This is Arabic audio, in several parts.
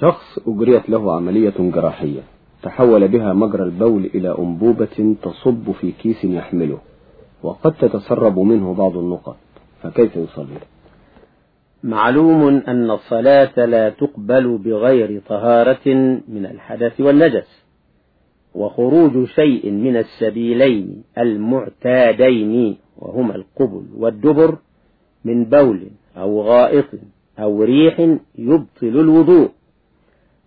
شخص أجريت له عملية جراحية تحول بها مجرى البول إلى أنبوبة تصب في كيس يحمله وقد تتسرب منه بعض النقط فكيف يصلي؟ معلوم أن الصلاة لا تقبل بغير طهارة من الحدث والنجس وخروج شيء من السبيلين المعتادين وهما القبل والدبر من بول أو غائط أو ريح يبطل الوضوء.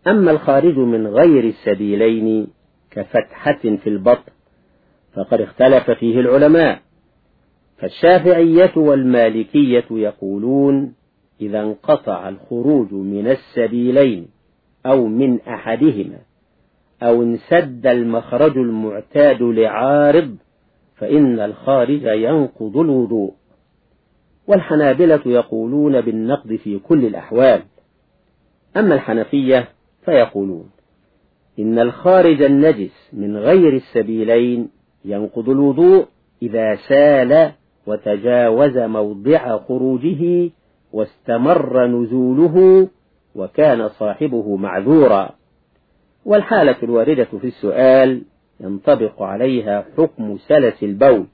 أما الخارج من غير السبيلين كفتحة في البطن فقد اختلف فيه العلماء. فالشافعية والمالكية يقولون إذا انقطع الخروج من السبيلين أو من أحدهما أو انسد المخرج المعتاد لعارض فإن الخارج ينقض الوضوء. والحنابلة يقولون بالنقض في كل الأحوال. أما الحنفية فيقولون إن الخارج النجس من غير السبيلين ينقض الوضوء إذا سال وتجاوز موضع خروجه واستمر نزوله وكان صاحبه معذورا. والحالة الواردة في السؤال ينطبق عليها حكم سلس البول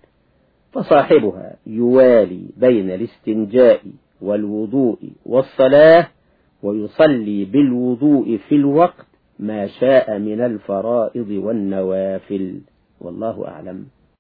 فصاحبها يوالي بين الاستنجاء والوضوء والصلاة ويصلي بالوضوء في الوقت ما شاء من الفرائض والنوافل. والله أعلم.